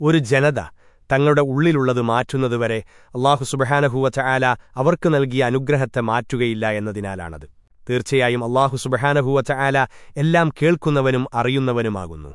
ഒരു ജനത തങ്ങളുടെ ഉള്ളിലുള്ളത് മാറ്റുന്നതുവരെ അള്ളാഹു സുബഹാനഹൂവച്ച ആല അവർക്ക് നൽകിയ അനുഗ്രഹത്തെ മാറ്റുകയില്ല എന്നതിനാലാണത്. തീർച്ചയായും അള്ളാഹു സുബഹാനഹൂവച്ച ആല എല്ലാം കേൾക്കുന്നവനും അറിയുന്നവനുമാകുന്നു.